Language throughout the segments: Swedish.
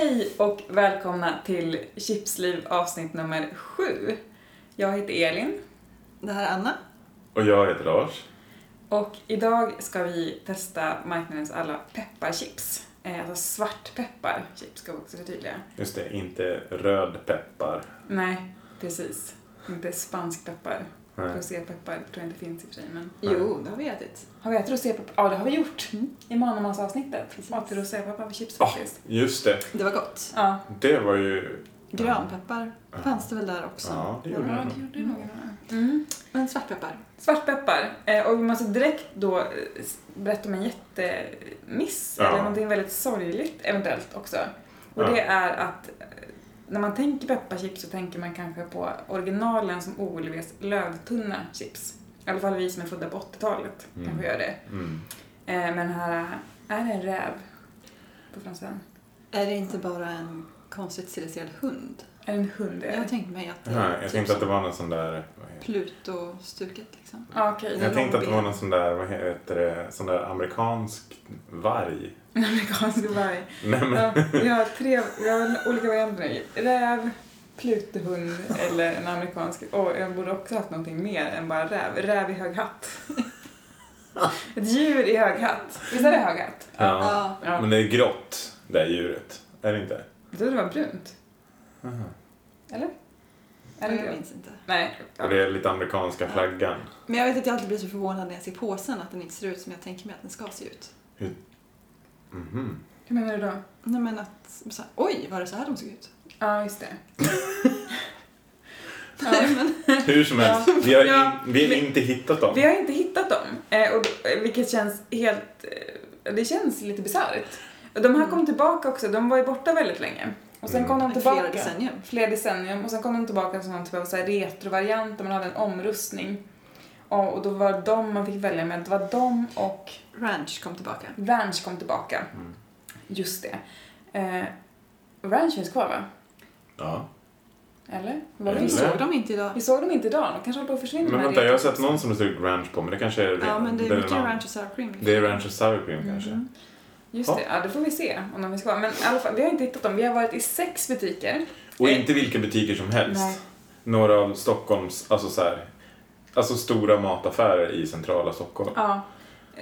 Hej och välkomna till Chipsliv avsnitt nummer sju. Jag heter Elin Det här är Anna. Och jag heter Lars. och idag ska vi testa marknadens alla pepparchips. Eh, Alltså svartpepparchips ska vi också förtydliga. Just det, inte röd peppar. Nej, precis. Inte spansk peppar. Nej. Rosépeppar tror jag inte finns i och för sig men... Jo, det har vi ätit. Har vi ätit rosépeppar? Ja, det har vi gjort. Mm. I Manamansavsnittet. Åt rosépeppar på chips Ah, faktiskt. just det. Det var gott. Ja. Det var ju... Grönpeppar Ja. fanns det väl där också. Ja, det gjorde Ja, det gjorde nog. Mm. Men svartpeppar. Svartpeppar. Eh, och vi måste direkt då eh, berätta om en jättemiss, Ja. eller någonting väldigt sorgligt eventuellt också. Och Ja. det är att eh, när man tänker pepparchips så tänker man kanske på originalen som OLVs lövtunna chips. I alla fall vi som är födda på 80-talet Mm. kanske gör det. Mm. Eh, men här är det en räv på framsidan. Är det inte bara en konstigt stiliserad hund? Är det en hund? är det? Jag tänkte mig att det Ja, är jag typ tänkte att det var någon sån där... Pluto-stuket liksom. Ja, okej. Jag tänkte att det var någon sån där, vad heter det, sån där amerikansk varg. En amerikansk varg. Nej men, Ja, vi har tre vi har olika varianter. Räv, plutohund eller en amerikansk. Och jag borde också haft någonting mer än bara räv. Räv i hög hatt. Ett djur i hög hatt. Visst är det hög hatt? ja. Ja. Men det är grått, det här djuret. Är det inte? Jag trodde det var brunt. Aha. Eller? Det Jag minns inte. Nej. Och det är lite amerikanska flaggan. Men jag vet att jag alltid blir så förvånad när jag ser påsen att den inte ser ut som jag tänker mig att den ska se ut. Mhm. Hur menar du då? Nej men att, så här, oj, var det så här de såg ut? Ja, just det. Ja. Nej, men, Hur som helst, vi har, Ja, in, vi har inte hittat dem. Vi har inte hittat dem, eh, och, eh, vilket känns helt... eh, Det känns lite bisarrt. Och De här kom tillbaka också, de var ju borta väldigt länge. Och sen Mm. kom de I tillbaka. flera decennier. Flera decennium. Och sen kom de tillbaka som någon typ av så här retrovariant där man hade en omrustning. Och, och då var det de man fick välja med. Det var de och Ranch kom tillbaka. Ranch kom tillbaka. Mm. Just det. Eh, Ranch finns kvar va? Ja. Eller? Var Vi Eller? så? såg dem inte idag. Vi såg dem inte idag, de kanske håller på att försvinna. Men vänta, jag har sett någon som det stod ranch på, men det kanske är... Ja, men det är mycket ranch och sour cream. Det är ranch och sour cream kanske. Just Ja. det, ja det får vi se om de finns kvar. Men i alla fall, vi har inte hittat dem. Vi har varit i sex butiker. Och inte vilka butiker som helst. Nej. Några av Stockholms, alltså så här, alltså stora mataffärer i centrala Stockholm. Ja,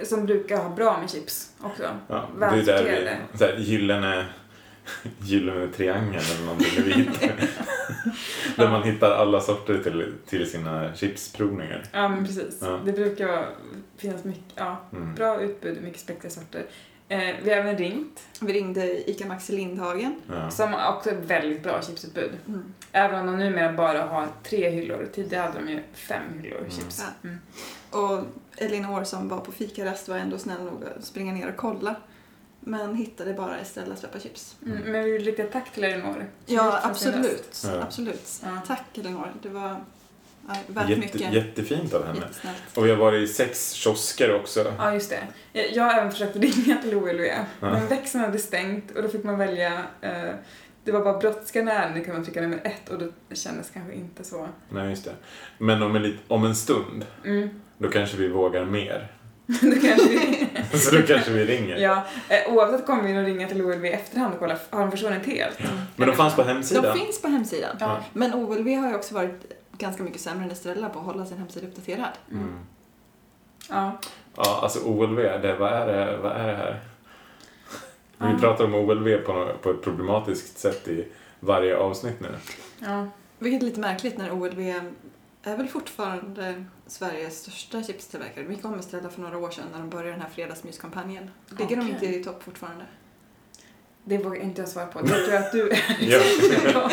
som brukar ha bra med chips också. Ja, det är där vi, så här, gyllene, gyllene triangeln eller någonting vit. där man hittar alla sorter till, till sina chipsprovningar. Ja, men precis. Ja. Det brukar finnas mycket, ja, Mm. bra utbud, mycket späckiga sorter. Eh, vi har även ringt, Vi ringde ICA Maxi Lindhagen. Ja. som också är väldigt bra chipsutbud. Mm. Även om de numera bara har tre hyllor. Tidigare hade de ju fem hyllor Mm. chips. Ja. Mm. Och Elinor som var på fikarast var ändå snäll nog att springa ner och kolla. Men hittade bara Estrellas pepparchips. Mm. Men vi vill rikta tack till Elinor. Ja, absolut. Ja. absolut. Ja. Tack Elinor. Det var ja, Jätte, mycket. jättefint av henne. Och vi har varit i sex kiosker också. Ja, just det. Jag- Jag har även försökt ringa till Ja. men växeln hade stängt och då fick man välja eh, det var bara brådskande ärenden kunde man trycka nummer ett och det kändes kanske inte så. Nej, just det. Men om en, lit- om en stund, Mm. då kanske vi vågar mer. då kanske vi, Så då kanske vi ringer. ja, eh, oavsett kommer vi nog ringa till OLV i efterhand och kolla, har de försvunnit helt? Men de fanns på De hemsidan. finns på hemsidan. Ja. Men OLV har ju också varit ganska mycket sämre än Estrella på att hålla sin hemsida uppdaterad. Mm. Ja. Ja, alltså OLV, det, vad, är det, vad är det här? Vi Ja. pratar om OLV på, på ett problematiskt sätt i varje avsnitt nu. ja. Vilket är lite märkligt när OLV är väl fortfarande Sveriges största chipstillverkare. Vi kom med Estrella för några år sedan när de började den här fredagsmyskampanjen. Ligger de Okej. inte i topp fortfarande? Det vågar inte jag svara på. Det tror jag att du Ja.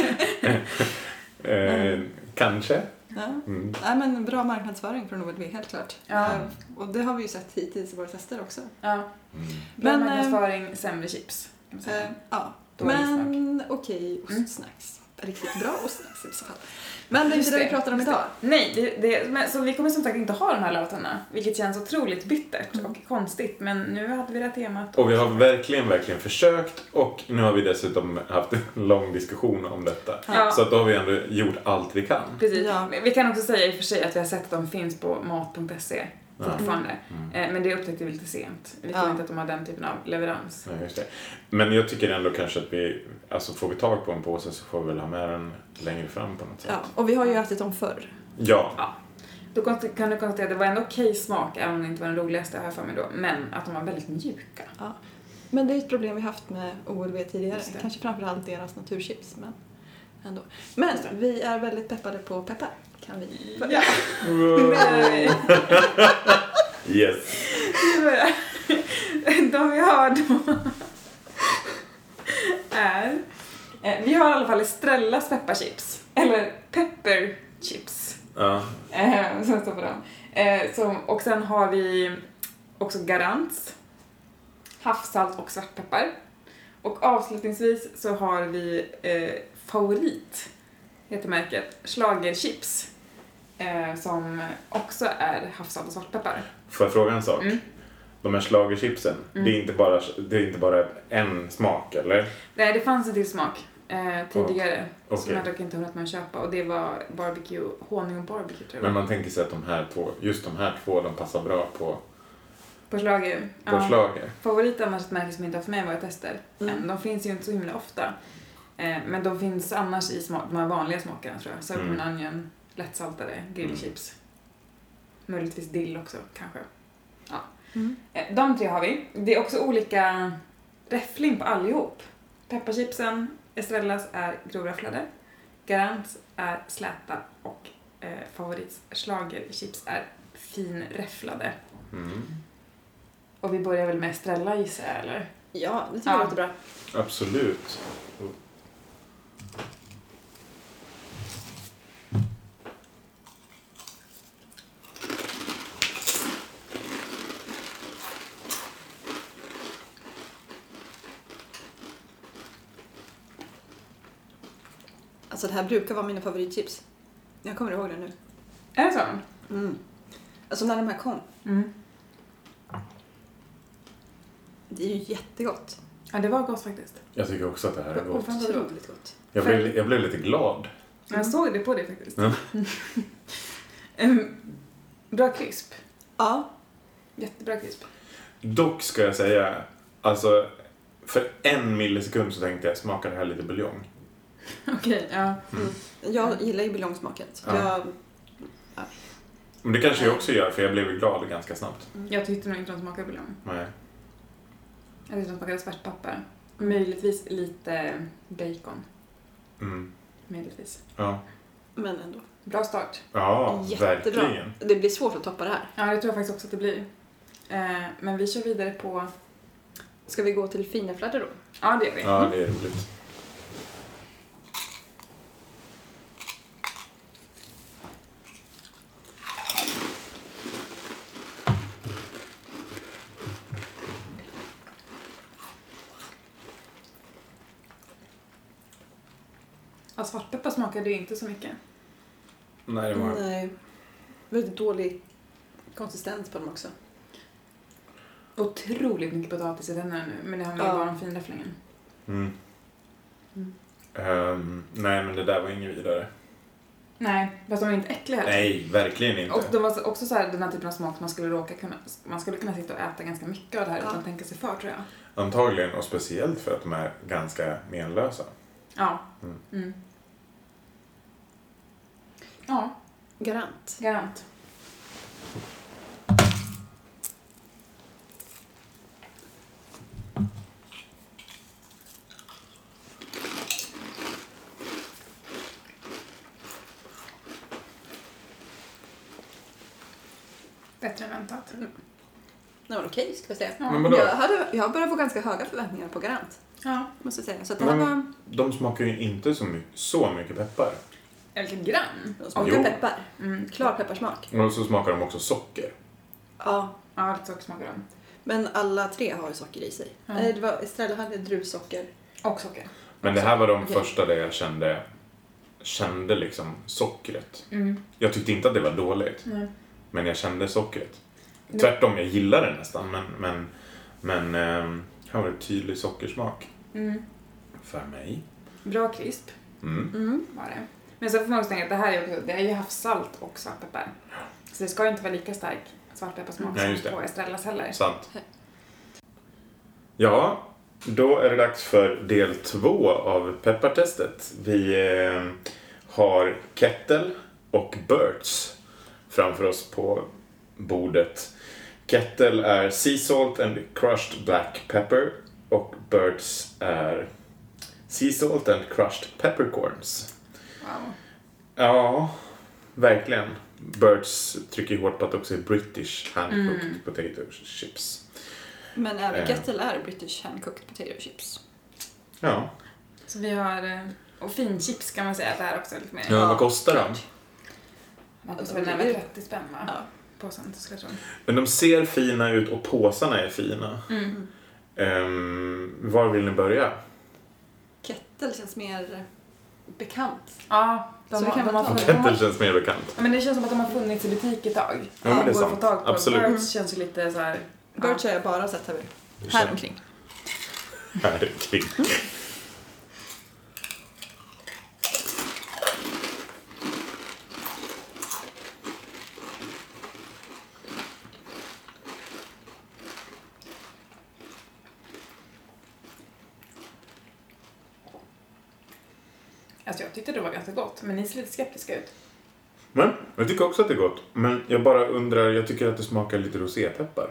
eh, kanske. Ja. Mm. Nej men bra marknadsföring från OLV, helt klart. Ja. Eh, Och det har vi ju sett hittills i våra tester också. Ja. Mm. Bra Men, eh, marknadsföring, sämre chips. Eh, ja. Dålig Men okej, Mm. ostsnacks. Riktigt bra ostsnacks i så fall. Men det är inte det vi pratar om idag. Nej, det, det, men, så vi kommer som sagt inte ha de här låtarna, vilket känns otroligt bittert Mm. och konstigt, men nu hade vi det här temat. Och vi har verkligen, verkligen försökt och nu har vi dessutom haft en lång diskussion om detta. Ja. Så att då har vi ändå gjort allt vi kan. Precis. Ja. Vi kan också säga i och för sig att vi har sett att de finns på mat.se. Ja. fortfarande. Mm. Eh, men det upptäckte vi lite sent. Vi Ja. tror inte att de har den typen av leverans. Ja, just det. Men jag tycker ändå kanske att vi, alltså får vi tag på en påse så får vi väl ha med den längre fram på något sätt. Ja, och vi har ju ätit dem förr. Ja. Då konst- kan du konstatera att det var en okej smak, även om det inte var den roligaste jag för mig då. Men att de var väldigt mjuka. Men det är ett problem vi haft med OLV tidigare. Kanske framförallt deras naturchips, men ändå. Men vi är väldigt peppade på peppar. Kan vi börja? Yes. De vi har då är... eh, Vi har i alla fall Estrellas pepparchips. Eller pepperchips. Ja. Eh, som står på dem. Eh, som, och sen har vi också Garants, havssalt och svartpeppar. Och avslutningsvis så har vi eh, Favorit, heter märket, Schlagerchips. Eh, som också är havssalt och svartpeppar. Får jag fråga en sak? Mm. De här schlagerchipsen, Mm. det, är inte bara, det är inte bara en smak, eller? Nej, det fanns en till smak eh, tidigare som Okej. jag dock inte hunnit med att köpa och det var barbecue, honung och barbecue tror jag. Men man tänker sig att de här två, just de här två, de passar bra på, På schlager. på schlager. Favorit annars ett märke som inte har för mig var ett tester. Mm. De finns ju inte så himla ofta. Eh, Men de finns annars i smak, de här vanliga smakerna tror jag. Mm. mm. onion, lättsaltade, grillchips. Möjligtvis dill också kanske. Mm. Eh, De tre har vi. Det är också olika räffling på allihop. Pepparchipsen, Estrellas är grovräfflade. Garant är släta och eh, favorits schlagerchips är finräfflade. Mm. Och vi börjar väl med Estrella gissar jag eller? Ja, det tycker Ja. jag låter bra. Absolut. Alltså det här brukar vara mina favoritchips. Jag kommer ihåg det nu. Är det så? Mm. Alltså när de här kom. Mm. Det är ju jättegott. Ja, det var gott faktiskt. Jag tycker också att det här är gott. Otroligt gott. Jag blev, jag blev lite glad. Jag såg det på dig faktiskt. Em, Bra krisp. Ja, Jättebra krisp. Dock ska jag säga, alltså för en millisekund så tänkte jag, smakar det här lite buljong? Okej, ja. jag gillar ju buljongsmaken. Ja. jag, Men det kanske jag också gör, för jag blev ju glad ganska snabbt. Jag tyckte nog inte de smakade buljong. Nej. Jag tyckte de smakade svartpapper. Möjligtvis lite bacon. Mm. Möjligtvis. Ja. men ändå. Bra start. ja, Jättebra. verkligen. Det blir svårt att toppa det här. Ja, det tror jag faktiskt också att det blir. Eh, men vi kör vidare på... Ska vi gå till finäflade då? Ja, det gör vi. Ja, det är roligt. Svartpeppar smakade ju inte så mycket. Nej, det var... Nej. Väldigt dålig konsistens på dem också. Otroligt mycket potatis i tänderna nu, men det handlar ju Ja. bara om finräfflingen. Mm. Mm. Ehm, nej, men det där var inget vidare. Nej, fast de är inte äckliga heller. Nej, verkligen inte. Och de var också så här, den här typen av smak man skulle råka kunna, man skulle kunna sitta och äta ganska mycket av det här Ja. utan att tänka sig för tror jag. Antagligen, och speciellt för att de är ganska menlösa. Ja. Mm. Mm. Ja, Garant. garant. Bättre än väntat. Det var okej, ska jag säga. Ja. Men vadå? Jag, hade, jag börjar få ganska höga förväntningar på Garant, ja. måste jag säga. Så att det här Men- var... De smakar ju inte så, my- så mycket peppar. Eller lite grann. De smakar Jo. peppar. Mm. Klar pepparsmak. Och så smakar de också socker. Ja, Ja, lite socker smakar de. men alla tre har ju socker i sig. Ja. Nej, det var, Estrella hade druvsocker. Och socker. Men det här var de Okej. första där jag kände, kände liksom sockret. Mm. Jag tyckte inte att det var dåligt, Nej. men jag kände sockret. Det- Tvärtom, jag gillade det nästan, men, men, men ehm, här var det tydlig sockersmak Mm. för mig. Bra krisp Mm. Mm. var det. Men så får man också tänka att det här är, också, det är ju havssalt och svartpeppar. Så det ska ju inte vara lika stark svartpepparsmak Nej, som på Estrellas heller. Sant. Ja, då är det dags för del två av peppartestet. Vi eh, har Kettle och Birds framför oss på bordet. Kettle är Sea Salt and Crushed Black Pepper och Birds är Sea Salt and Crushed Peppercorns. Wow. Ja, verkligen. Birds trycker hårt på att det också är British hand-cooked Mm. potato chips. Men även Eh. Kettle är British hand-cooked potato chips. Ja. Så vi har, eh, och finchips kan man säga att det är också lite mer. Ja, vad kostar de? Man kostar väl närmare 30 spänn va? Ja. Påsen skulle jag tro. Men de ser fina ut och påsarna är fina. Mm. Ehm, var vill ni börja? Kettle känns mer bekant. Ja, de, Så vi har- kan de, har funnits- det. de har, Kettle känns mer bekant. ja, men det känns som att de har funnits i butik ett tag. Ja, men det är sant. tag på. Absolut. Birds känns ju lite så här. Birch har jag bara sett här, här omkring. Här kring. Alltså jag tyckte det var ganska gott, men ni ser lite skeptiska ut. Men jag tycker också att det är gott. Men jag bara undrar, jag tycker att det smakar lite rosépeppar.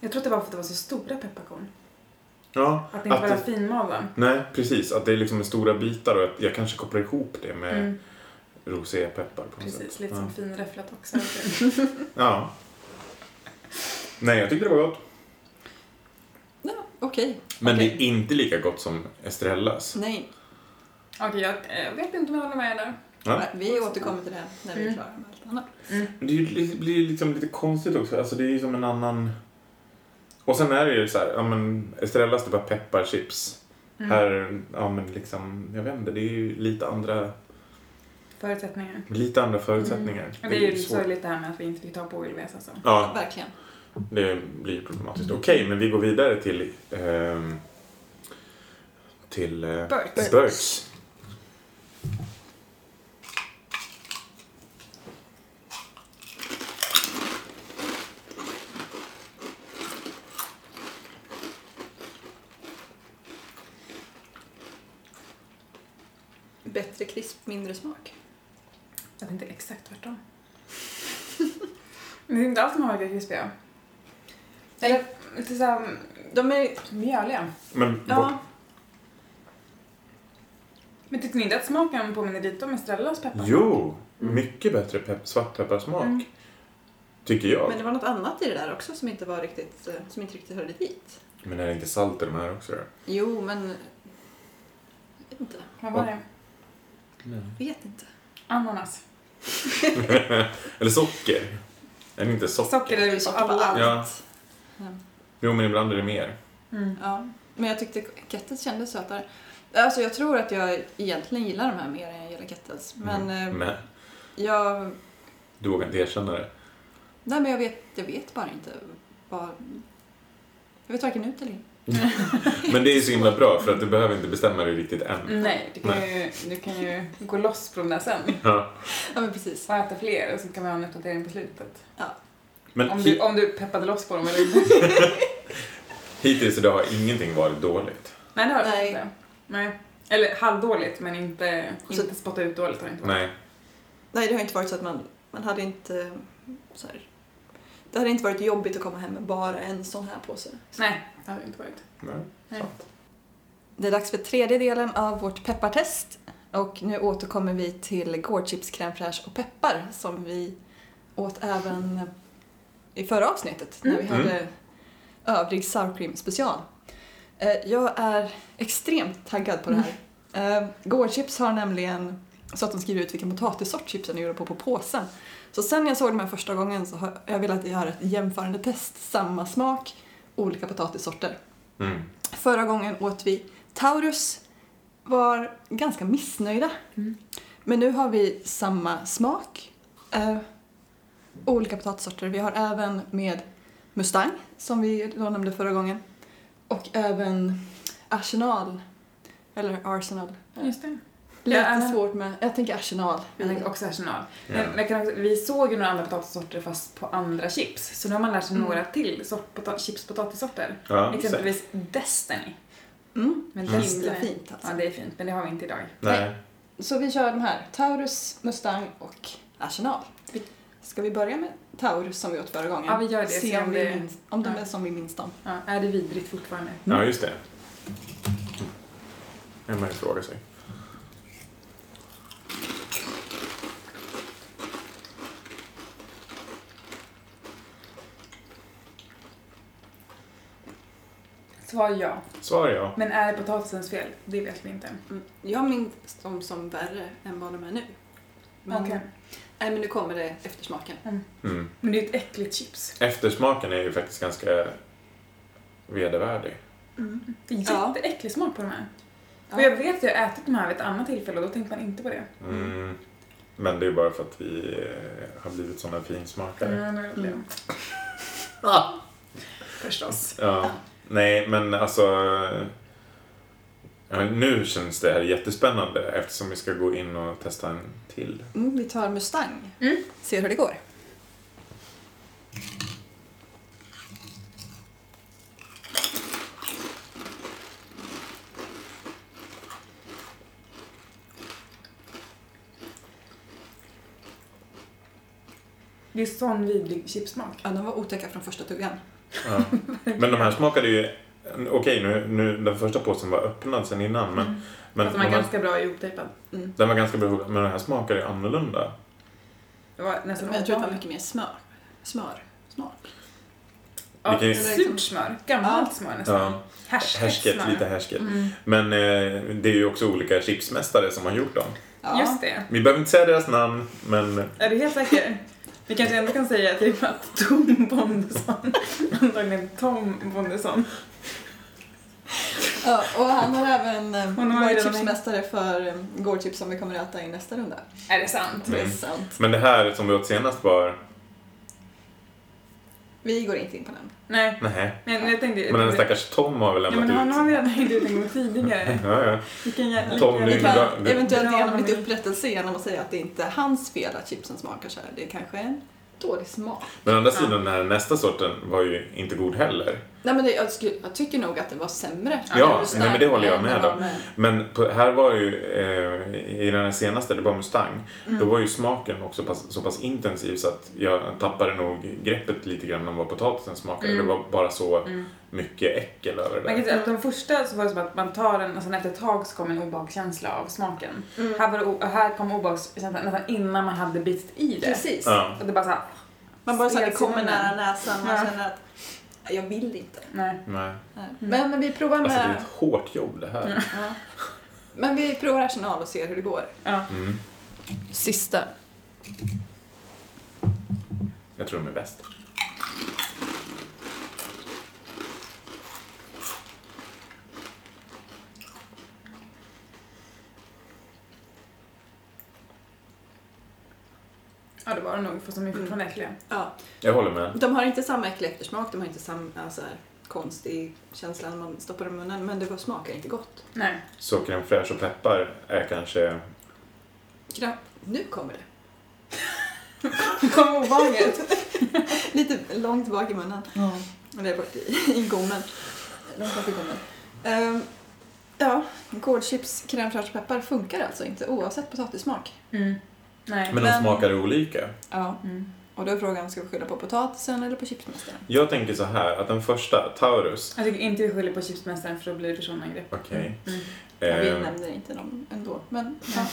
Jag tror att det var för att det var så stora pepparkorn. Ja, Att det inte att var det, finmalda. nej precis. Att det är liksom stora bitar och att jag kanske kopplar ihop det med Mm, rosépeppar på något precis, sätt. lite ja. som finräfflat också. ja. Nej, jag tyckte det var gott. Ja, okej. Men Okej. det är inte lika gott som Estrellas. Nej, Okej, jag, jag vet inte om jag håller med där. Ja. Vi återkommer till det när vi är Mm. klara med allt annat. Men Det är ju li- blir ju liksom lite konstigt också. Alltså det är ju som en annan... Och sen är det ju så här, ja men Estrellas det bara pepparchips. Mm. Här, ja men liksom, jag vet inte, det är ju lite andra, Förutsättningar. lite andra förutsättningar. Och det är ju lite det här med att vi inte fick ta på OLVs alltså. Ja, Verkligen. det blir problematiskt. Okej, men vi går vidare till... ehm, till... Uh, Birds. Birds krisp, mindre smak. Jag tänkte exakt tvärtom. Men det är inte alls de här lika krispiga. Eller lite såhär De är... mjöliga. Men Ja, Men tyckte ni inte att smaken påminner lite om Estrellas peppar? Jo, mycket bättre pepp, svartpepparsmak. Mm. Tycker jag. men det var något annat i det där också som inte var riktigt, eh, som inte riktigt hörde dit. Men är det inte salt i de här också då? Jo, men... Jag vet inte. Vad var det? Vet inte. Ananas. Eller socker. Är det inte socker? Socker är det på Socker på alla. allt. Ja. Jo, men ibland är det mer. Mm. Ja, men jag tyckte Kettles kändes sötare. Alltså jag tror att jag egentligen gillar de här mer än jag gillar Kettles. Men Mm. eh, Men jag... du vågar inte erkänna det. Nej men jag vet, jag vet bara inte vad... Jag vet varken ut eller in. Men det är så himla bra för att du behöver inte bestämma dig riktigt än. Nej, du kan, Ju, du kan ju gå loss från det sen. Ja. Ja men precis. Och äta fler och så kan vi ha en uppdatering på slutet. Men Om du, om du peppade loss på dem eller inte. hittills idag har ingenting varit dåligt. Nej, det har du Nej. inte. Nej. Eller halvdåligt, men inte, Så- inte spotta ut dåligt har det inte varit. Nej. Nej det har inte varit så att man, man hade inte så här, Det hade inte varit jobbigt att komma hem med bara en sån här påse. Nej, det har det inte varit. Nej. Nej. Sant. Det är dags för tredje delen av vårt peppartest. Och nu återkommer vi till gårdchips, crème fraîche och peppar som vi åt även i förra avsnittet när vi Mm. hade övrig sour cream special. Eh, Jag är extremt taggad på det här. Eh, Gårdchips har nämligen så att de skriver ut vilken potatissort chipsen är gjorda på på påsen. Så sen jag såg dem här första gången så har jag velat göra ett jämförande test. Samma smak, olika potatissorter. Mm. Förra gången åt vi Taurus, var ganska missnöjda. Mm. Men nu har vi samma smak, eh, olika potatissorter. Vi har även med Mustang, som vi då nämnde förra gången, och även Arsenal, eller Arsenal. eh, Just det. Lite Ja, svårt med, jag tänker arsenal. Jag tänker också arsenal. Ja. Men jag kan också, vi såg ju några andra potatissorter fast på andra chips. Så nu har man lärt sig Mm. några till sort, pota, chips potatissorter. Ja, Exempelvis Destiny. Mm. Men Mm. Himla fint alltså. Ja, det är fint, men det har vi inte idag. Nej. Så vi kör de här, Taurus, Mustang och Arsenal. Ska vi börja med Taurus som vi åt förra gången? Ja, vi gör det. Se om, vi minns, om de Ja. är som vi minns dem. Ja, är det vidrigt fortfarande? Ja, just det. Det man ju fråga sig. Svar ja. Svar ja. Men är det potatisens fel? Det vet vi inte. Mm. Jag minns dem som värre än vad de är nu. Men, Okej. nej, men nu kommer det eftersmaken. Mm. Men det är ett äckligt chips. Eftersmaken är ju faktiskt ganska vedervärdig. Det är Ja. jätteäcklig smak på de här. Ja. Och jag vet att jag har ätit de här vid ett annat tillfälle och då tänkte man inte på det. Mm. Men det är bara för att vi eh, har blivit sådana finsmakare. Mm, det det. Mm. Ah. Förstås. Ja. Nej, men alltså... Ja, nu känns det här jättespännande eftersom vi ska gå in och testa en till. Mm, vi tar Mustang. Mm. Ser hur det går. Det är sån vidrig chipsmak. Ja, de var otäcka från första tuggan. Ja. Men de här smakade ju... Okej, nu, nu, den första påsen var öppnad sen innan, men, men Fast de de är här, ganska bra ihoptejpad. Mm. den var ganska bra Men den här smakade ju annorlunda. Det var nästan Men jag tror att det var mycket mer smör. Smör. Smak. Ja, liksom- surt smör. Gammalt smör nästan. Ja, Härsket, härsket, smör. lite härsket. Mm. Men eh, det är ju också olika chipsmästare som har gjort dem. Ja. Just det. Vi behöver inte säga deras namn, men Är du helt säker? Vi kanske ändå kan säga typ att Tom Bondesson, antagligen Tom Bondesson, Ja, och han har även eh, varit chipsmästare för eh, gårdchips som vi kommer att äta i nästa runda. är det sant? Det är Mm. sant. Men det här som vi åt senast var... Vi går inte in på den. Nej, Nej. men jag tänkte... Men den stackars Tom har väl Ja lämnat men han ut. har vi redan hängt ut en gång tidigare. Ja, ja. Vilken jävla... Tom, Vi kan bra. Eventuellt ge honom lite upprättelse genom att säga att det inte är hans fel att chipsen smakar så här. Det är kanske en dålig smak. Men å andra Ja. sidan, den här nästa sorten var ju inte god heller. Nej men det, jag, skulle, jag tycker nog att det var sämre. Ja, nej, men det håller jag med om. Men på, här var ju, eh, i den här senaste, det var Mustang, Mm. då var ju smaken också pass, så pass intensiv så att jag tappade nog greppet lite grann om vad potatisen smakade. Mm. Det var bara så Mm. mycket äckel över det Man kan där. säga att de första så var det som att man tar den och sen efter ett tag så kom en obehagskänsla av smaken. Mm. Här, var det, här kom obehagskänslan nästan innan man hade bitit i det. Precis. Ja. Och det bara såhär, Man bara så här, det kommer nära näsan man Ja. känner att jag vill inte. nej. Nej. Nej. Men vi provar Alltså det är med... ett hårt jobb det här. Ja. Men vi provar arsenal och ser hur det går. Ja. Mm. Sista. Jag tror de är bäst. Ja, det var det nog, fast de är fortfarande äckliga. Ja. Jag håller med. De har inte samma äcklig eftersmak, de har inte samma alltså, här, konstig känsla när man stoppar dem i munnen, men det var- smakar inte gott. Nej. Så crème fraîche och peppar är kanske... Knapp. Nu kommer det. Nu kom obehaget. Lite långt bak i munnen. Eller bort i, i gommen. Långt bak i gommen. Ehm, ja, gårdchips, crème fraîche och peppar funkar alltså inte oavsett potatissmak. Mm. Nej. Men de Men- smakar olika. Ja. Mm. Och då är frågan, ska vi skylla på potatisen eller på chipsmästaren? Jag tänker så här, att den första, Taurus, Jag tycker inte vi skyller på chipsmästaren för då blir det personangrepp. okej. Mm. Ja, vi Eh, nämner inte dem ändå, men ja.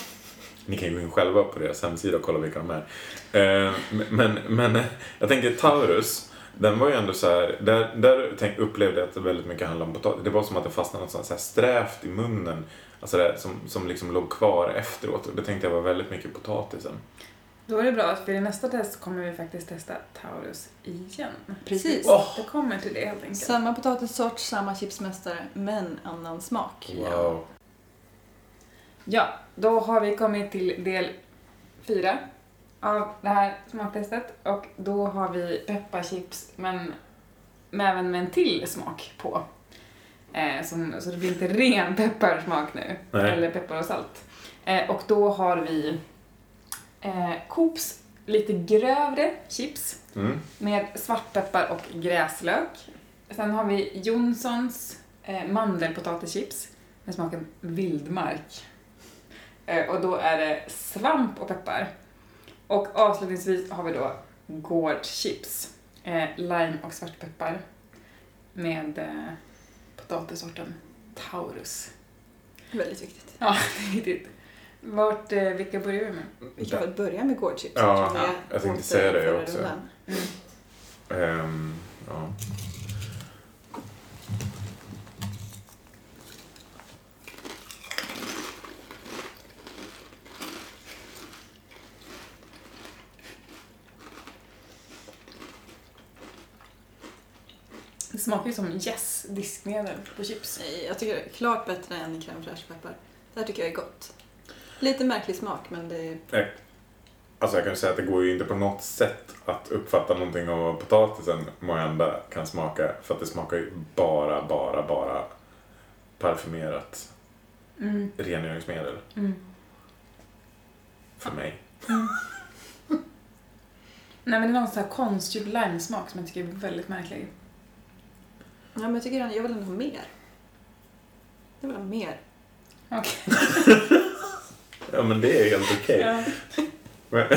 Ni kan ju gå in själva på deras hemsida och kolla vilka de är. Eh, men, men jag tänker Taurus, den var ju ändå så här, där, där upplevde jag att det väldigt mycket handlade om potatis. Det var som att det fastnade något sånt så här strävt i munnen. Alltså det, som, som liksom låg kvar efteråt. Och det tänkte jag var väldigt mycket potatisen. Då är det bra, för i nästa test kommer vi faktiskt testa Taurus igen. Precis. Åh. Det kommer till det helt enkelt. Samma potatissort, samma chipsmästare, men annan smak. Wow. Ja, då har vi kommit till del fyra av det här smaktestet och då har vi pepparchips men med även med en till smak på. Eh, som, så det blir inte ren pepparsmak nu. Nej. Eller peppar och salt. Eh, och då har vi eh, Coops lite grövre chips Mm. med svartpeppar och gräslök. Sen har vi Johnsons eh, mandelpotatischips med smaken vildmark. Eh, och då är det svamp och peppar. Och avslutningsvis har vi då gårdchips, eh, lime och svartpeppar med eh, potatissorten Taurus. Väldigt viktigt. Ja, det är viktigt. Vart, eh, vilka börjar vi med? Vi kan väl börja med gårdchips. Ja, vi jag tänkte säga det också. Mm. Ehm, ja. Smakar ju som Yes diskmedel på chips. Nej, Jag tycker det är klart bättre än crème fraîche peppar. Det här tycker jag är gott. Lite märklig smak, men det är... Alltså jag kan säga att det går ju inte på något sätt att uppfatta någonting av vad potatisen måhända kan smaka. För att det smakar ju bara, bara, bara parfymerat Mm. rengöringsmedel. Mm. För mig. Nej men det är någon sån här konstgjord limesmak som jag tycker är väldigt märklig. Ja, men jag tycker jag vill ändå ha mer. Jag vill ha mer. Okej. Ja men det är helt okej. Ja. Men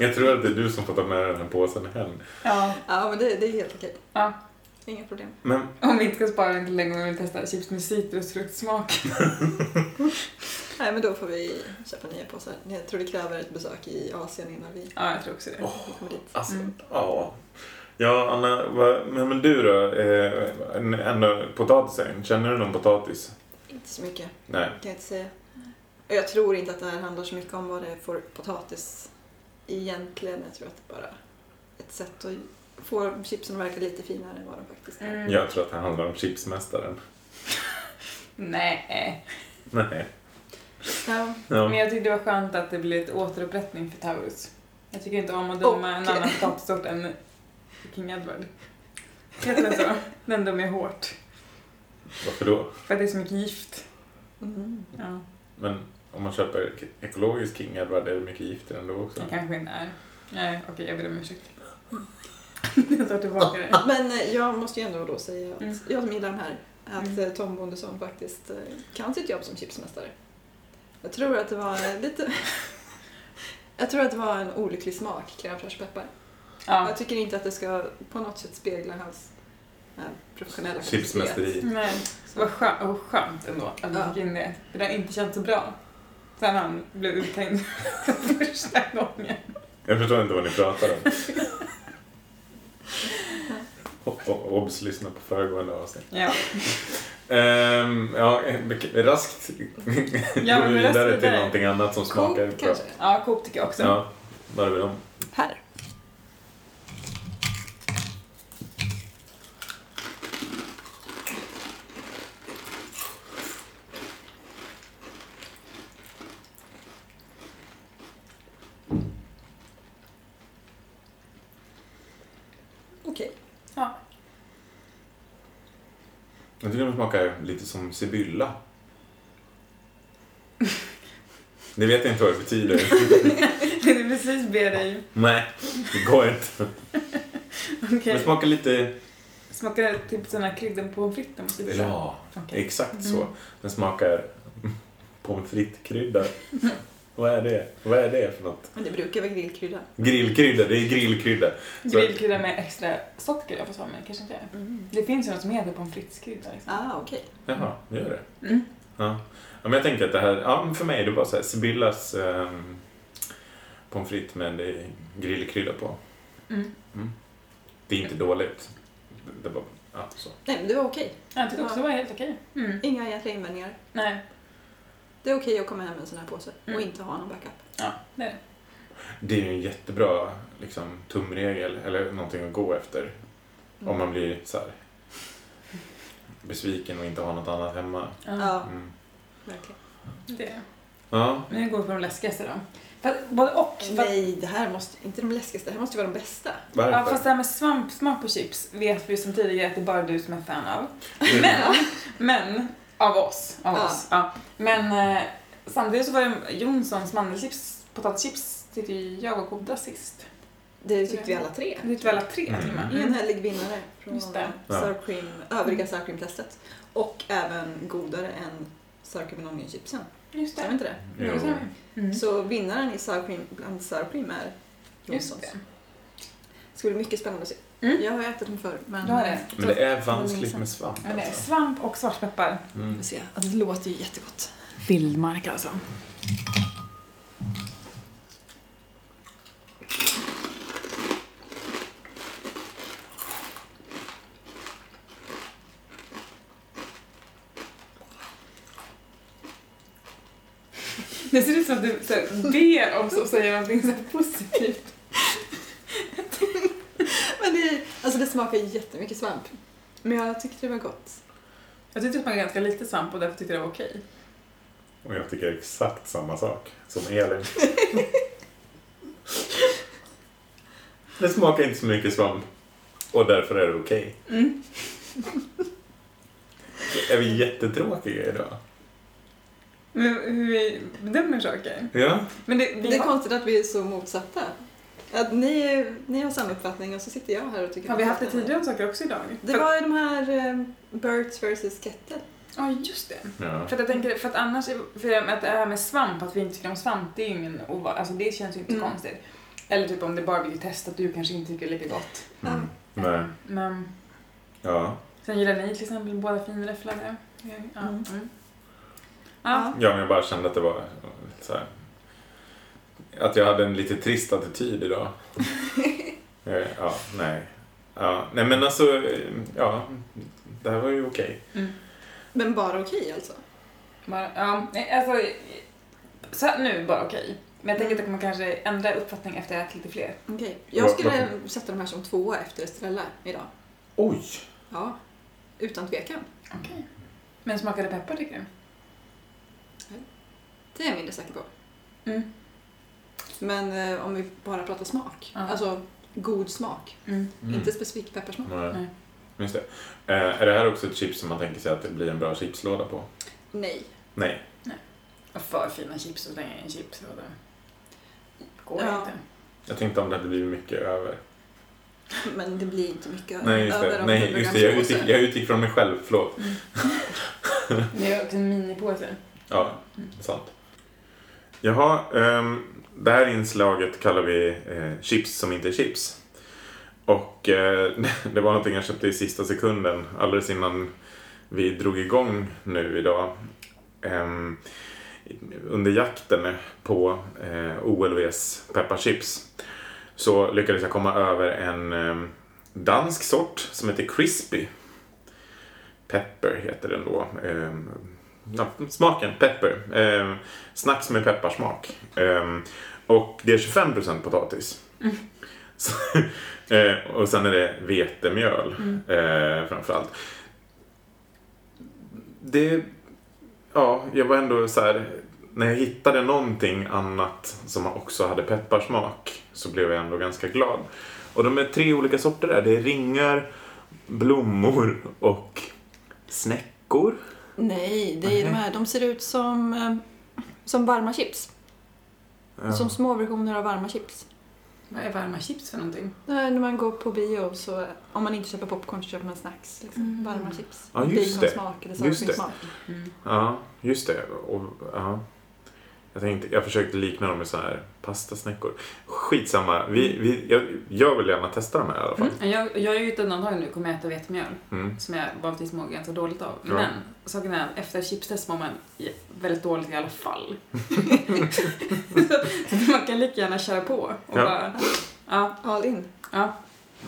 Jag tror att det är du som får ta med den här påsen hem. ja. Ja, men det, det är helt okej. Ja. Inga problem. Men Om vi inte ska spara den till länge och vi vill testa chips med citrusfruktsmak. Nej, men då får vi köpa nya påsar. Jag tror det kräver ett besök i Asien innan vi, Ja, jag tror också det. kommer dit. alltså, Mm. ja. Ja, Anna, vad, men, men du då? Eh, ändå potatisen, känner du någon potatis? Inte så mycket, Nej. kan jag inte säga. Och jag tror inte att det här handlar så mycket om vad det är för potatis egentligen. Jag tror att det är bara ett sätt att få chipsen att verka lite finare än vad de faktiskt är. Mm. Jag tror att det handlar om chipsmästaren. Nej. Ja, Nej. Men Ja. jag tyckte det var skönt att det blev lite återupprättning för Taurus. Jag tycker inte om att döma en Och- annan potatissort än King Edward. Heter den så? Den dömer jag hårt. Varför då? För att det är så mycket gift. mm. Ja, Men om man köper ekologisk King Edward är det mycket gift i den då också. det kanske inte är. Nej, okej, jag ber om ursäkt. Jag tar tillbaka det. Men eh, jag måste ju ändå då säga att Mm. jag som gillar den här, att Mm. eh, Tom Bondesson faktiskt eh, kan sitt jobb som chipsmästare. Jag tror att det var lite... jag tror att det var en olycklig smak, crème fraîche peppar. Ja. Jag tycker inte att det ska på något sätt spegla hans eh, professionella. Chipsmästeri. Nej, det var skönt, och skönt ändå att vi Ja. fick in det. För det har inte känts så bra. Sen han blev uthängd första gången. Jag förstår inte vad ni pratar om. Obs, lyssna på föregående avsnitt. Ja. Ehm, ja, bek- raskt Ja, gå men vidare till någonting annat som smakar Coop bra. kanske? Ja, Coop tycker jag också. Ja, vad är det med dem? Här. Okej. Ja. Jag tycker de smakar lite som Sibylla. Det vet jag inte vad det betyder. Det är precis be dig. Nej, det går inte. Okej. Det smakar lite... Smakar det typ sån här kryddor på pommes fritesen Ja, Okej. exakt så. Mm. Den smakar pommes frites-krydda. Vad är det? Vad är det för något? Men det brukar vara grillkrydda. Grillkrydda, det är grillkrydda. Så- Grillkrydda med extra socker jag får för mig, kanske inte det? Det finns ju något som heter pommes frites-krydda. Liksom. Ah, okej. Jaha, gör det? Mm. Ja. ja, men jag tänker att det här, ja för mig det var så här Sibyllas um, pommes frites med eh, grillkrydda på. Mm. Det är inte dåligt. Det var, ja, så. Nej, men det var okej. Jag tycker också det var helt okej. Mm. Inga egentliga invändningar. Nej, Det är okej att komma hem med en sån här påse och Mm. inte ha någon backup. ja, det är det. Det är ju en jättebra liksom, tumregel, eller någonting att gå efter. Om man blir så här besviken och inte har något annat hemma. Ja, Mm. verkligen. det. Ja, Men jag går på de läskigaste då. Både och. För, Nej, det här måste inte de läskigaste. Det här måste ju vara de bästa. Varför? ja, fast det här med svampsmak på chips vet vi som tidigare att det är bara du som är fan av. Mm. Men, men, av oss. Av Ja. oss ja. Men eh, samtidigt så var det Jonssons mandelchips, potatischips tyckte jag var godast sist. Det tyckte vi alla tre. Det tyckte vi alla tre till och med. Mm. Enhällig vinnare från Just det. Sour cream, övriga sour cream-testet. Och även godare än sour cream and onion chipsen. Just Stämmer det. inte det? Jo. Stämmer. Mm. Så vinnaren i sour cream bland sour cream är Just Jonssons. det. Det ska bli mycket spännande att se. Mm. Jag har ätit dem förr. Men Du har det? Men det är vanskligt med svamp. Men det är Alltså. svamp och svartpeppar. Mm. Se. Ja, det låter ju jättegott. Vildmark alltså. Det ser ut som att du ber om så säger någonting så positivt. Men det, alltså det smakar jättemycket svamp. Men jag tyckte det var gott. Jag tyckte det smakade ganska lite svamp och därför tyckte jag det var okej. Och jag tycker exakt samma sak som Elin. det smakar inte så mycket svamp. Och därför är det okej. Mm. Är vi jättetråkiga idag? Men hur vi bedömer saker. Ja. Men det, Det är har, konstigt att vi är så motsatta. Att ni, ni har samma uppfattning och så sitter jag här och tycker har vi haft det tidigare om saker också idag? Det För- var ju de här eh, Birds vs Kettle. Ja, just det. ja. För att jag tänker, för att annars, är- för att det här med svamp, att vi inte tycker om svamp, det är ju ingen ova, alltså det känns ju inte Mm. konstigt. Eller typ om det bara blir test att du kanske inte tycker lika gott. Mm. Nej. Men Ja. sen gillar ni till exempel båda finräfflade. Ja. Mm. Mm. Ja. ja, men jag bara kände att det var så här, Att jag hade en lite trist attityd idag. Eh, ja, nej. Ja, nej men alltså, ja. Det här var ju okej. Mm. Men bara okej alltså. Bara, ja, nej, alltså, så här, nu bara okej. Men jag tänker att man kanske ändra uppfattning efter att jag ätit lite fler. Okej. Jag skulle sätta de här som tvåa efter Estrella idag. Oj! Ja, utan tvekan. Okej. Men smakade peppar tycker du? Det är jag mindre säker på. Mm. Men eh, om vi bara pratar smak. Ja. Alltså god smak. Mm. Mm. Inte specifik pepparsmak. Nej. Nej. Just det. Eh, är det här också ett chips som man tänker sig att det blir en bra chipslåda på? Nej. Nej. Och för fina chips så länge en chips. Och det går Ja. inte. Jag tänkte om det hade blivit mycket över. Men det blir inte mycket Nej, just över det. om Nej, 100 just det. Jag utgick, jag utgick från mig själv. Förlåt. Det är också en minipåse. Ja, sant. Jaha, um, det här inslaget kallar vi eh, chips som inte är chips. Och eh, det var någonting jag köpte i sista sekunden, alldeles innan vi drog igång nu idag. Um, under jakten på eh, OLVs pepparchips så lyckades jag komma över en eh, dansk sort som heter Crispy. Pepper heter den då. Ehm, Ja, smaken, pepper. Ehm, snacks med pepparsmak. Ehm, och det är 25% potatis. Mm. Så, eh, och sen är det vetemjöl Mm. eh, framförallt. Det, ja, jag var ändå så här, när jag hittade någonting annat som också hade pepparsmak så blev jag ändå ganska glad. Och de är tre olika sorter där. Det är ringar, blommor och snäckor. Nej, det är de här. De ser ut som, eh, som varma chips. Ja. Som små versioner av varma chips. Vad är varma chips för någonting? När när man går på bio så om man inte köper popcorn så köper man snacks. Liksom. Mm. Varma chips. Ja, just det. Baconsmak eller Just det. sourcream-smak. Mm. Ja, just det. Och, ja. Jag, tänkte, jag försökte likna dem med så här pastasnäckor. Skitsamma. Vi, vi, jag, jag vill gärna testa de här i alla fall. Mm. Jag, jag är ju ett undantag nu, kommer äta vetemjöl. Mm. Som jag vanligtvis mår ganska dåligt av. Ja. Men saken är att efter chipstest mår man väldigt dåligt i alla fall. så man kan lika gärna köra på och Ja. bara... Ja, All in. ja.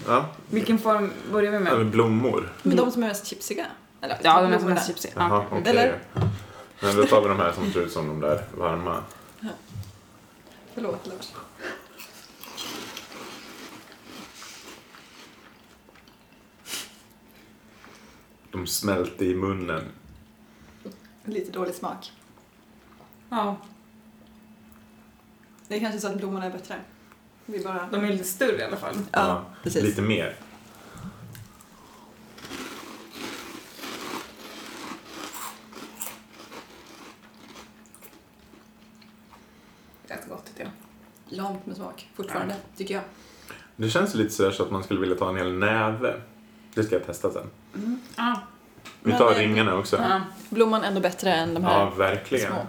Ja, Vilken form börjar vi med? blommor. Men de som är mest chipsiga. Eller, Ja, de är som mest chipsiga. Jaha, Ja. okej. Eller? Men då tar vi de här som ser ut som de där varma. Förlåt Lars. De smälter i munnen. Lite dålig smak. ja. Det är kanske så att blommorna är bättre. Vi bara... De är lite större i alla fall. Ja, precis. Lite mer. Rätt gott tycker Långt med smak fortfarande, tycker jag. Det känns lite sådär så att man skulle vilja ta en hel näve. Det ska jag testa sen. Ja. Vi Men, tar ringarna också. ja. Blomman ändå bättre än de här Ja, verkligen. små.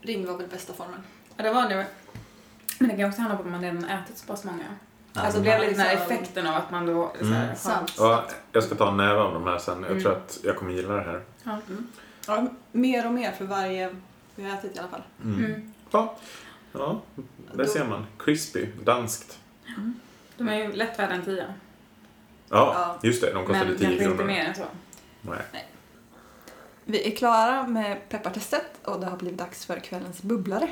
Ring var väl bästa formen. Ja, det var det. Men det kan också handla om att man redan ätit så pass många. Alltså det blev lite den här effekten av att man då så här, Mm. Sant. Ja, jag ska ta en näve av de här sen. Jag Mm. tror att jag kommer gilla det här. Ja. Ja, mer och mer för varje vi har ätit i alla fall. Mm. Ja, ja där Då- ser man. Crispy, danskt. De är ju lätt värda en tia. Ja, Ja. just det. De kostade Men 10 kanske kronor. inte mer än så. Nej. Vi är klara med peppartestet och det har blivit dags för kvällens bubblare.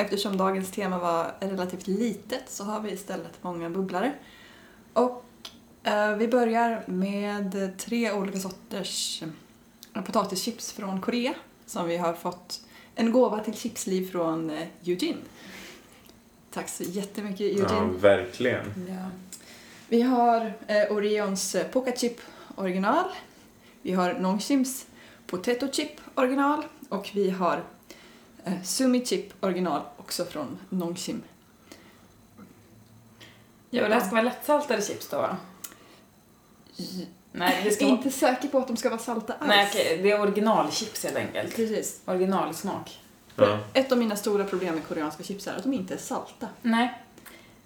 Eftersom dagens tema var relativt litet så har vi istället många bubblare. Och eh, vi börjar med tre olika sorters eh, potatischips från Korea som vi har fått en gåva till Chipsliv från eh, Eugene. Tack så jättemycket Ja, Eugene. verkligen. Ja. Vi har eh, Orions eh, Poca Chip original. Vi har Nongchims Potato Chip original. Och vi har eh, Sumi Chip original också från Nongchim. Ja, och det här ska vara lättsaltade chips då va? Nej, det Jag ska är vara... inte säker på att de ska vara salta alls. Nej, okej. Det är originalchips helt enkelt. Precis. Originalsmak. Ja. Ett av mina stora problem med koreanska chips är att de inte är salta. Nej.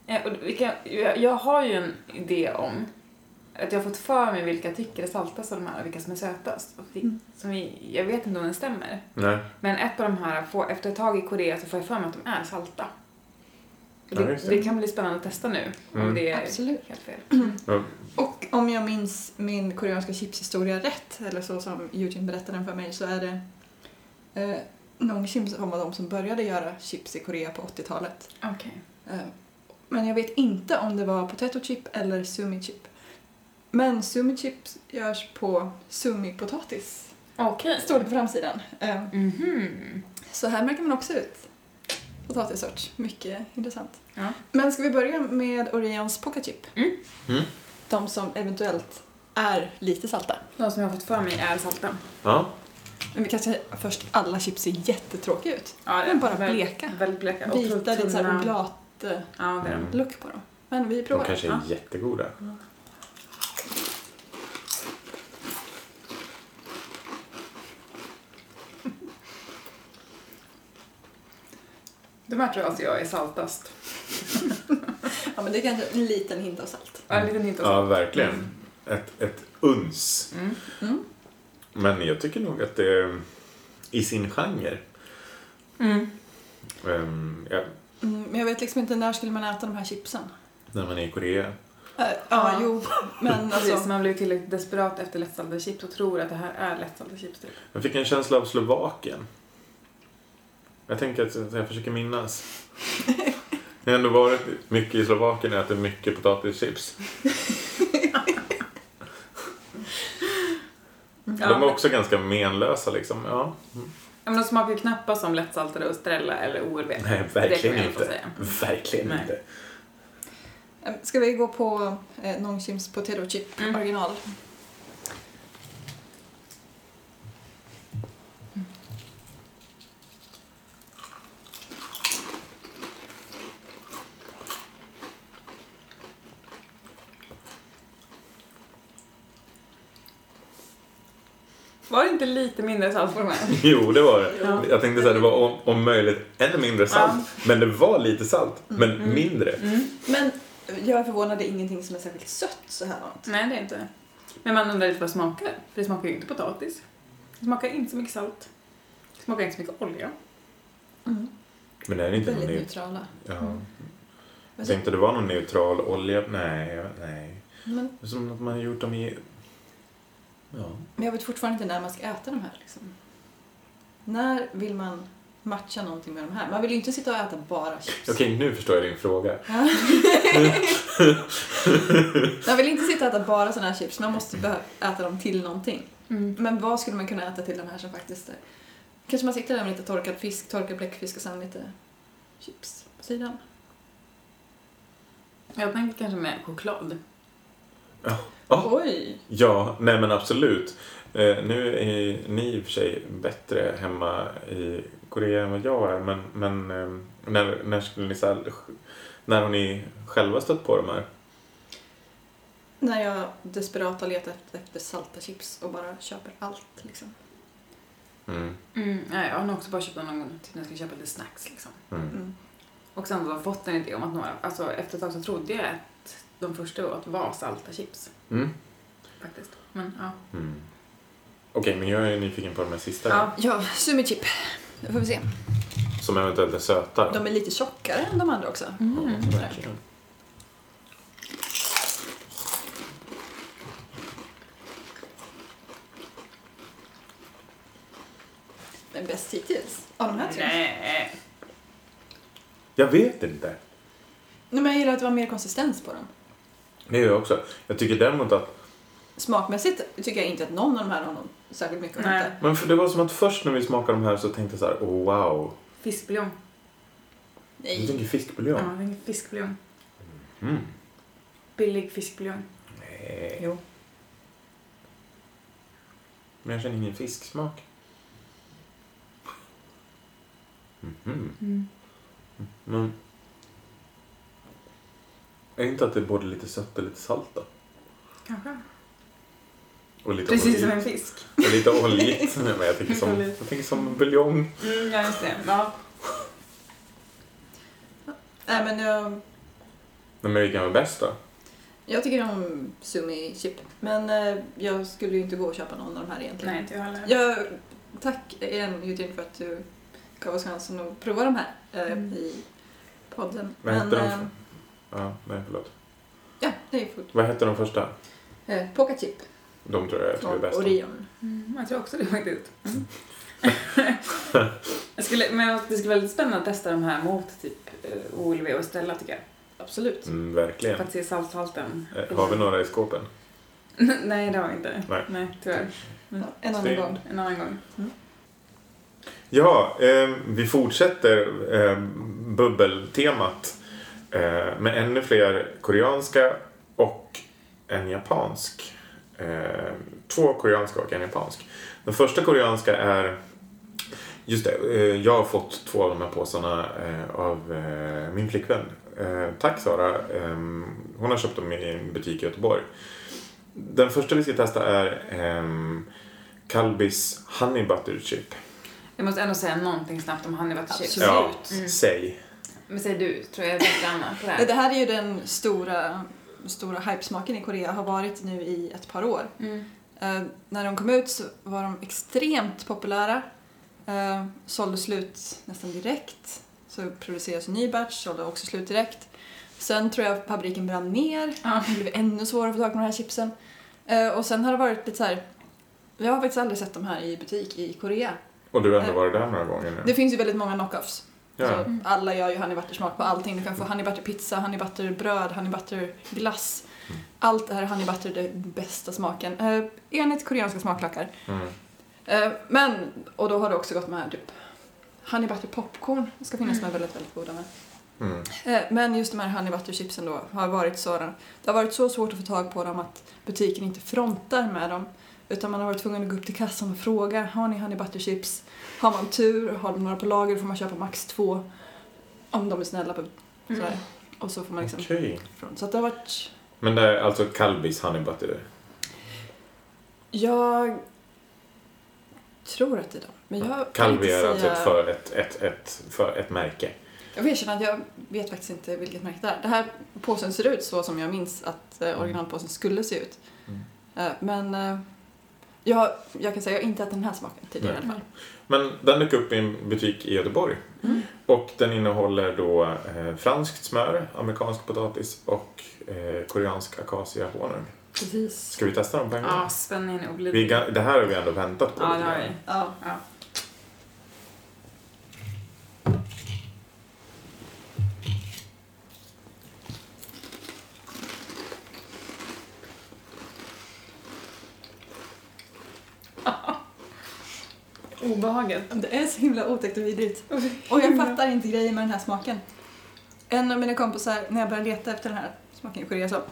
Eh, och jag har ju en idé om att jag har fått för mig vilka jag tycker är saltast av de här och vilka som är sötast. Och vi, Mm. som vi, jag vet inte om den stämmer. Nej. Men ett av de här, får, efter ett tag i Korea så får jag för mig att de är salta. Och Ja, det, det. det kan bli spännande att testa nu Mm. om det är Absolut. helt fel. Ja. Och om jag minns min koreanska chipshistoria rätt, eller så som Eugene berättade den för mig, så är det eh, Nongchim som var de som började göra chips i Korea på 80-talet. Okej. Eh, Men jag vet inte om det var potato chip eller sumi chip. Men sumi chips görs på sumi-potatis. Okej. Står det på framsidan. Eh, Mhm. Så här märker man också ut potatissort. Mycket intressant. Ja. Men ska vi börja med Orions Poca Chip? Mm. Mm. De som eventuellt är lite salta. De som jag har fått för mig är salta. Ja. Men vi kan säga först, alla chips ser jättetråkiga ut. Ja, det Men bara väl- bleka. Väldigt bleka. Och Vita, lite såhär oblat-look Ja, det är de. på dem. Men vi De provar. kanske är Ja. jättegoda. De här tror jag att jag är saltast. Ja, men det är kanske en liten hint av salt. Ja, en liten hint av Ja, salt. verkligen. Ett, ett uns. Mm. Mm. Men jag tycker nog att det är i sin genre. Mm. Ehm, ja, Mm, men jag vet liksom inte när skulle man äta de här chipsen? när man är i Korea. Äh, ja, Ja. jo, men Precis, alltså. man blir tillräckligt desperat efter lättsaltade chips och tror att det här är lättsaltade chips typ. Jag fick en känsla av Slovakien. Jag tänker att jag försöker minnas. Jag har ändå varit mycket i Slovakien och ätit mycket potatischips. De är också ganska menlösa liksom. Ja. Ja, men de smakar ju knappast som lättsaltade Ostrella eller ORB. Nej, verkligen inte. Verkligen Nej. inte. Ska vi gå på eh, Nongchims Potato Chip Mm. original? Var det inte lite mindre salt på de här? Jo, det var det. Ja. Jag tänkte säga det var om, om möjligt ännu mindre salt. Men det var lite salt, men Mm. mindre. Mm. Men jag är förvånad, det är ingenting som är särskilt sött så här långt. Nej, det är inte. Men man undrar lite vad det smakar. För det smakar ju inte potatis. Det smakar inte så mycket salt. Det smakar inte så mycket olja. Mm. Men det är inte Väldigt neut- neutrala. ja. Mm. Jag tänkte det var någon neutral olja. Nej, nej. Men, som att man har gjort dem i... Ja. men jag vet fortfarande inte när man ska äta de här. Liksom. När vill man matcha någonting med de här? Man vill ju inte sitta och äta bara chips. Okej, nu förstår jag din fråga. Ja. man vill inte sitta och äta bara såna här chips, man måste behöva äta dem till någonting. Mm. Men vad skulle man kunna äta till den här som faktiskt är... Kanske man sitter där med lite torkad fisk, torkad bläckfisk och sen lite chips på sidan. Jag tänkte kanske med choklad. Ja. Oj! Ja, nej men absolut. Eh, nu är ni i och för sig bättre hemma i Korea än vad jag är, men, men eh, när, när skulle ni här, när har ni själva stött på de här? När jag desperat har letat efter, efter salta chips och bara köper allt liksom. Mm. Mm. Ja, jag har nog också bara köpt den någon gång typ när jag ska köpa lite snacks liksom. Mm. Mm. Och sen har jag fått en idé om att några, alltså efter ett tag så trodde jag att de första jag åt var salta chips Mm. faktiskt. Men ja. Mm. Okej, men jag är nyfiken på de här sista Ja. Ja, sumichip. Det får vi se. som eventuellt är söta. De är lite tjockare än de andra också. Mm. Ja, verkligen. Men bäst hittills av de här tre. Nej. Jag vet inte. Nej, men jag gillar att det var mer konsistens på dem. Det gör jag också. Jag tycker däremot att Smakmässigt tycker jag inte att någon av de här har någon särskilt mycket att hämta. Men för det var som att först när vi smakade de här så tänkte jag så här, oh, wow. Fiskbuljong. Nej. tänker Ja, fiskbuljong. jag tänker fiskbuljong. Mm. Billig fiskbuljong. Nej. Jo. Men jag känner ingen fisksmak. Mhm. Mm. Men... Är inte att det är både lite sött och lite salt då? Kanske. Och lite Precis som en oljigt. fisk. Och lite oljigt. Nej, men jag tänker som, Oljigt. jag tänker som buljong. Mm, ja, just det. Ja. Nej, men jag, Nej, men vilken var bäst då? jag tycker om sumi chip. Men eh, jag skulle ju inte gå och köpa någon av de här egentligen. Nej, inte jag heller. Jag, tack igen Eugene för att du gav oss chansen att prova de här eh, Mm. i podden. Vad Men hette de? eh, Ja, nej förlåt. ja, det är fullt. Vad hette de första? Eh, Poca chip De tror jag jag tror är från bäst. Orion. Mm, jag tror också det faktiskt. Mm. jag skulle, men det skulle vara lite spännande att testa de här mot typ eh, OLV och Stella tycker jag. Absolut. Mm, För verkligen. att se salthalten. Eh, Har vi några i skåpen? Nej, det har vi inte. Nej. Nej tyvärr. Ja, en annan gång. En annan gång. Ja, eh, vi fortsätter eh, bubbeltemat eh, med ännu fler koreanska och en japansk. Eh, två koreanska och en japansk. Den första koreanska är Just det, eh, jag har fått två av de här påsarna eh, av eh, min flickvän. Eh, tack Sara. Eh, hon har köpt dem i en butik i Göteborg. Den första vi ska testa är eh, Calbis Honey Butter Chip. Jag måste ändå säga någonting snabbt om honey butter chips. Absolut. Ja, Mm. säg. Men säg du, tror jag är bättre Anna på det här. Det här är ju den stora, stora hypesmaken i Korea, har varit nu i ett par år. Mm. Eh, när de kom ut så var de extremt populära. Eh, sålde slut nästan direkt. Så producerades en ny batch, sålde också slut direkt. Sen tror jag fabriken brann ner. Ja. Det blev ännu svårare att få tag på de här chipsen. Eh, och sen har det varit lite så här. Jag har faktiskt aldrig sett de här i butik i Korea. Och du har ändå Eh, varit där några gånger nu. Det finns ju väldigt många knockoffs. Ja. Så alla gör ju honey butter smak på allting. Du kan få honey butter pizza, honey butter bröd, honey butter glass. Mm. Allt det här är honey butter den bästa smaken. Eh, enligt koreanska smaklökar. Mm. Eh, men, och då har det också gått med typ honey butter popcorn. Det ska finnas Mm. med väldigt, väldigt goda med. Mm. Eh, men just de här honey butter chipsen då har varit så, det har varit så svårt att få tag på dem att butiken inte frontar med dem. Utan man har varit tvungen att gå upp till kassan och fråga, har ni honey butter chips? Har man tur, har de några på lager får man köpa max två. Om de är snälla på Mm. sådär. Och så får man liksom från. Så att det har varit, Men det är alltså Calbis Honey Butter? jag tror att det är de. Men jag kan Calvi inte är alltså säga- ett, för, ett, ett, ett, för ett märke. Jag får erkänna att jag vet faktiskt inte vilket märke det är. Det här påsen ser ut så som jag minns att eh, originalpåsen skulle se ut. Mm. Eh, men eh, jag, jag kan säga att jag har inte ätit den här smaken tidigare i alla fall. Men den dök upp i en butik i Göteborg. Mm. Och den innehåller då eh, franskt smör, amerikansk potatis och eh, koreansk akaciahonung. Precis. Ska vi testa dem på en gång? Ja, spänningen är olidlig. det här har vi ändå väntat på. Ja, det har vi. Ja. Ja. Obehaget. Det är så himla otäckt och vidrigt. Och jag fattar inte grejen med den här smaken. En av mina kompisar, när jag började leta efter den här smaken i Korea, så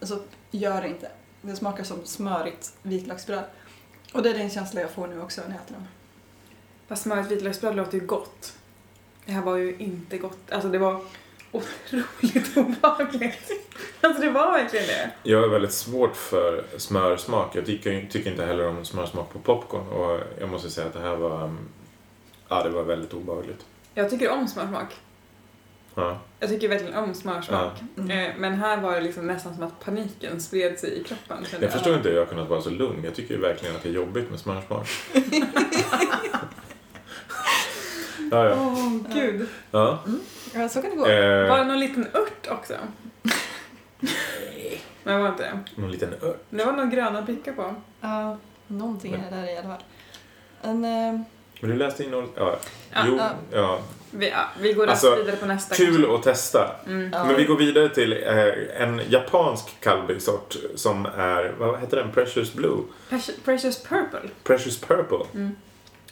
alltså, gör det inte. Det smakar som smörigt vitlöksbröd. Och det är den känsla jag får nu också när jag äter dem. Fast smörigt vitlöksbröd låter ju gott. Det här var ju inte gott. Alltså det var otroligt obehagligt. Alltså det var verkligen det. Jag har väldigt svårt för smörsmak. Jag tycker, tycker inte heller om smörsmak på popcorn och jag måste säga att det här var, um, ja det var väldigt obehagligt. Jag tycker om smörsmak. Ja. Jag tycker verkligen om smörsmak. Mm. Eh, Men här var det liksom nästan som att paniken spred sig i kroppen. Jag förstår inte hur jag har kunnat vara så lugn. Jag tycker verkligen att det är jobbigt med smörsmak. ja, ja. Åh, gud. ja. Ja, så kan det gå. Eh, Var det någon liten ört också? Men var inte det? någon liten ört. Det var några gröna prickar på. Ja, någonting är det där i alla fall. En, eh, Men du läste innehållet? Ja. Ja, jo, ja. ja. Vi, ja, vi går Alltså, vidare på nästa. Kul att testa. Mm. Ja. Men vi går vidare till eh, en japansk kalbig-sort som är, vad heter den? Precious Blue? Precious, Precious Purple. Precious Purple. Mm.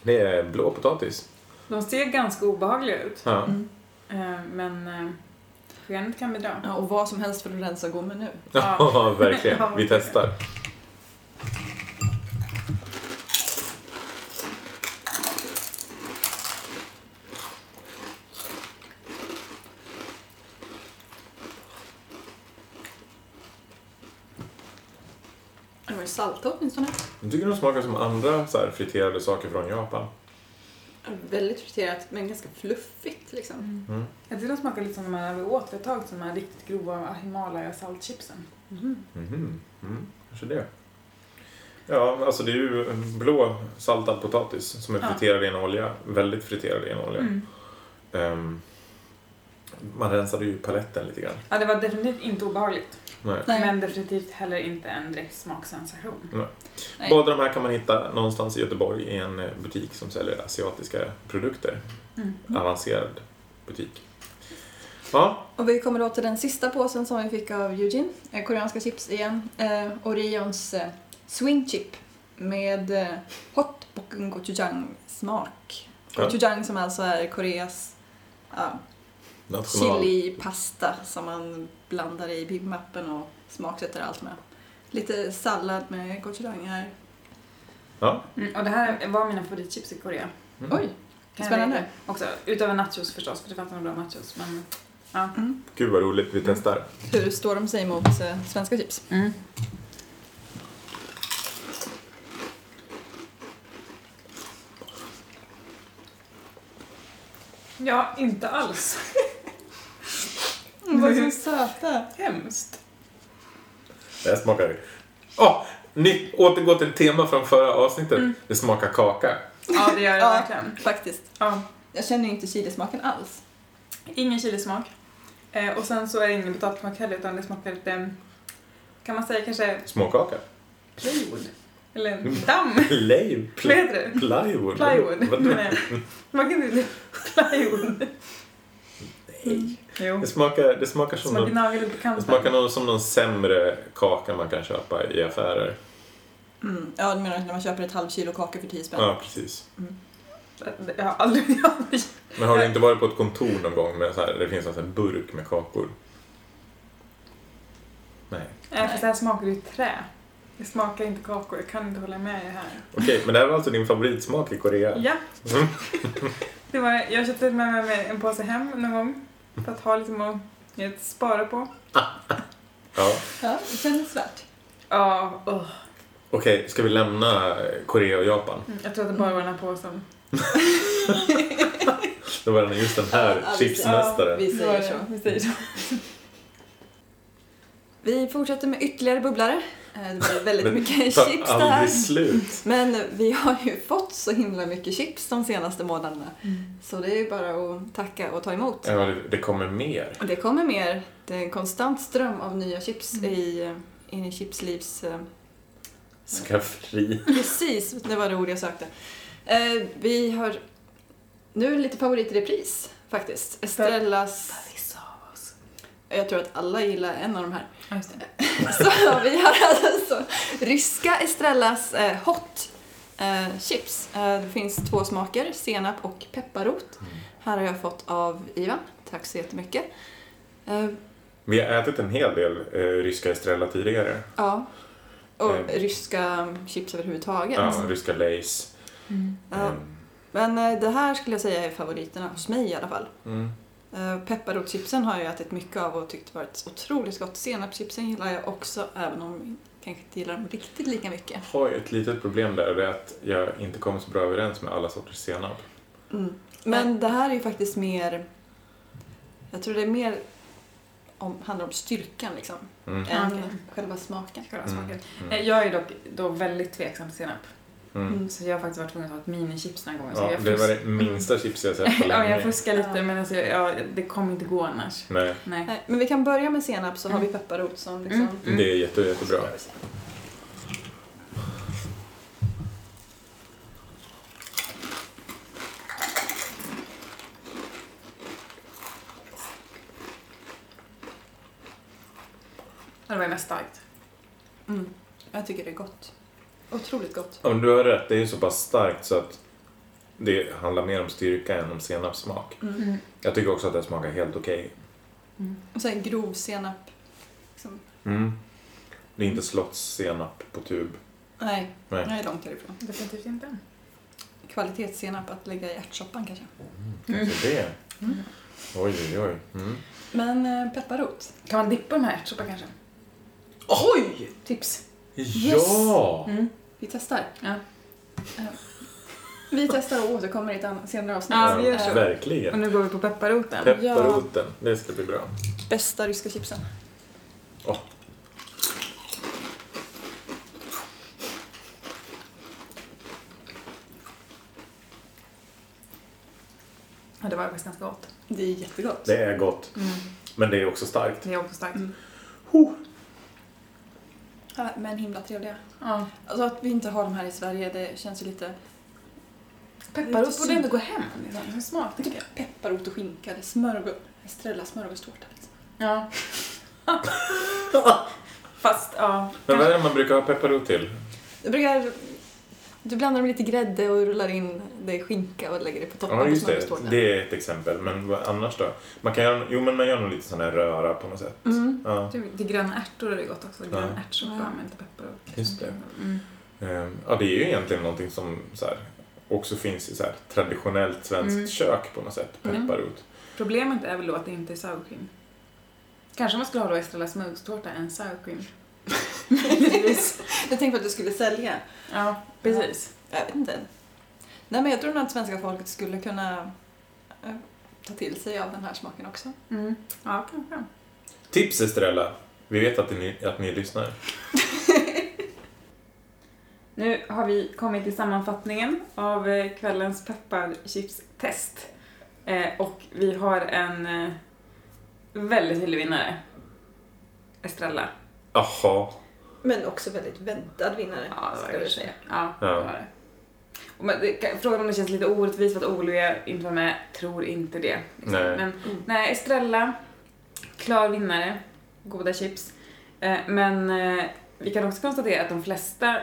Det är blå potatis. De ser ganska obehagliga ut. Ja. mm. Eh, Men eh, skenet kan bedra. ja, och vad som helst för att rensa gommen nu. Ja. Ja, verkligen. Vi testar. De var ju salta åtminstone. Jag tycker de smakar som andra så här, friterade saker från Japan. Väldigt friterat men ganska fluffigt liksom. Mm. Jag tycker de smakar lite som de här vi åt för ett tag, som de här riktigt grova Himalaya saltchipsen. Mhm. Mhm. Mm. Kanske det. Ja, alltså det är ju en blå saltad potatis som är Ja. friterad i en olja. Väldigt friterad i en olja. Mm. Ehm, man rensade ju paletten lite grann. Ja, det var definitivt inte obehagligt. Nej. Men definitivt heller inte en direkt smaksensation. Nej. Båda de här kan man hitta någonstans i Göteborg i en eh, butik som säljer asiatiska produkter. Mm. Avancerad butik. Ja, Och vi kommer då till den sista påsen som vi fick av Eugene. Eh, koreanska chips igen. Eh, Orions eh, swing chip med eh, hot bokken gochujang smak. Ja. Gochujang som alltså är Koreas ja, national. chili-pasta som man blandar i bibmappen och smaksätter allt med. Lite sallad med gochujang här. Ja. Mm, och det här var mina favoritchips i Korea. Mm. Oj, Kan Spännande. Också, utöver nachos förstås, för det fanns några bra nachos. Men, ja. mm. Gud vad roligt, vi testar. hur står de sig mot eh, svenska chips? Mm. Ja, inte alls. De var så söta. Hemskt. Det här smakar... Åh! Nytt, återgå till tema från förra avsnittet. Mm. Det smakar kaka. Ja, det gör det Ja. verkligen. Faktiskt. Ja. Jag känner ju inte chilismaken alls. Ingen chilismak. Eh, och sen så är det ingen potatissmak heller, utan det smakar lite, kan man säga kanske Småkaka. plywood? Eller Mm. damm? Play, Vad heter det? plywood. Plywood. Vadå? Nej. Smakar inte lite plywood? Nej. Jo. Det smakar, det smakar som Smakar någon, det smakar någon, som någon sämre kaka man kan köpa i affärer. Mm. Ja, du menar när man köper ett halvt kilo kaka för 10 spänn? Ja, precis. Jag har aldrig, jag har aldrig Men har du inte varit på ett kontor någon gång med så här, det finns alltså en burk med kakor? Nej. Nej, för så här smakar det ju trä. Det smakar inte kakor, jag kan inte hålla med er här. Okej, men det här var alltså din favoritsmak i Korea? Ja. Mm. Det var, jag köpte med mig en påse hem någon gång för att ha liksom att spara på. Ja. Ja, det kändes värt. Ja, oh. Okej, ska vi lämna Korea och Japan? jag tror att det bara var den här påsen. Det var just den här Ja, vi- chipsmästaren. Vi Det säger det. så. Vi säger så. Vi fortsätter med ytterligare bubblare. Eh, Det var väldigt mycket chips det här. slut. Men vi har ju fått så himla mycket chips de senaste månaderna. Så det är ju bara att tacka och ta emot. Ja, det, det kommer mer. Och Det kommer mer. Det är en konstant ström av nya chips Mm. i, eh, i Chipslivs... eh, Skafferi. Precis, det var det ord jag sökte. Vi har nu lite favorit i repris faktiskt. Estrellas... Vissa av oss. Jag tror att alla gillar en av de här. Ja, just det. Så vi har alltså ryska Estrellas eh, Hot Eh, chips. Eh, det finns två smaker, senap och pepparrot. Mm. Här har jag fått av Ivan. Tack så jättemycket. Eh, Vi har ätit en hel del eh, ryska Estrella tidigare. ja. Och Eh. ryska chips överhuvudtaget. Ja, ryska Lays. Ja. Mm. Men eh, det här skulle jag säga är favoriterna hos mig i alla fall. Mm. Eh, Pepparrotchipsen har jag ätit mycket av och tyckt varit otroligt gott. Senapschipsen gillar jag också, även om jag kanske inte gillar dem riktigt lika mycket. Jag har ju ett litet problem där och det är att jag inte kommer så bra överens med alla sorters senap. Mm. Men det här är ju faktiskt mer... Jag tror det är mer om, handlar om styrkan liksom, Mm. än Okej. själva smaken. Själva Mm. smaken. Mm. Eh, Jag är dock då väldigt tveksam till senap. Mm. Så jag har faktiskt varit tvungen att ta ett minichips några gånger. Så Ja, jag det var det minsta chips jag sett på ja, länge. jag fuskar lite Ja. men alltså, ja, det kommer inte gå annars. Nej, Nej. Nej, men vi kan börja med senap så har Mm. vi pepparrot som liksom... Mm. Mm. det är jätte, jättebra. Ja, Det var ju mest starkt. Mm. Jag tycker det är gott. Otroligt gott. Ja, men du har rätt, det är ju så pass starkt så att det handlar mer om styrka än om senapssmak. Mm. Jag tycker också att det smakar helt okej. Och sen grov senap. Liksom. Mm. Det är inte slottssenap på tub. Nej, Nej. jag är långt härifrån. Definitivt inte. Kvalitetssenap att lägga i ärtsoppan kanske. Kanske det. Mm. Oj, oj, oj. Mm. Men eh, pepparrot. Kan man dippa de här i ärtsoppa kanske? Oj! Tips. Ja! Mm. Vi testar. Ja. Eh, Vi testar och återkommer i ett annat, senare avsnitt. Ja, vi gör så. Eh, Och Verkligen. nu går vi på pepparroten. Pepparroten, det ska bli bra. Bästa ryska chipsen. Åh. Ja, det var faktiskt ganska gott. Det är jättegott. Det är gott, Mm. men det är också starkt. Det är också starkt. Mm. Ja, men himla trevliga. Ja. Alltså att vi inte har de här i Sverige, det känns ju lite... Pepparrot borde ändå gå hem. Liksom. Som smak, tycker jag. Pepparrot och skinka, det är smörgås... Estrella smörgåstårta. Liksom. Ja. Fast, ja. Men vad är det man brukar ha pepparrot till? Jag brukar... Du blandar med lite grädde och rullar in det i skinka och lägger det på toppen Ja, på just det. Det är ett exempel. Men vad annars då? Man kan göra, jo, men man gör nog lite sån här röra på något sätt. Mm. Ja, Till, till gröna ärtor är det gott också. Grön Ja. ärtsoppa Ja. med lite pepparrot. Just det. Mm. Ehm, ja, det är ju egentligen någonting som så här, också finns i så här, traditionellt svenskt Mm. kök på något sätt. Mm. Pepparrot. Problemet är väl då att det inte är sour cream. Kanske man skulle ha då Estrella smörgåstårta än sour cream. Jag tänkte på att du skulle sälja. Ja, precis. Jag vet inte. Nej men jag tror nog att svenska folket skulle kunna eh, ta till sig av den här smaken också. Mm. Ja, kanske. Tips Estrella. Vi vet att ni, att ni lyssnar. Nu har vi kommit till sammanfattningen av eh, kvällens pepparchips-test. Eh, och vi har en eh, väldigt tydlig vinnare. Estrella. Jaha. Men också väldigt väntad vinnare. Ja, det ska var det. säga. Ja, Ja. det var det. Och men, det frågan om det känns lite orättvist för att Olivia inte var med, tror inte det. liksom. Nej. Men nej, Estrella, klar vinnare, goda chips. Eh, men eh, vi kan också konstatera att de flesta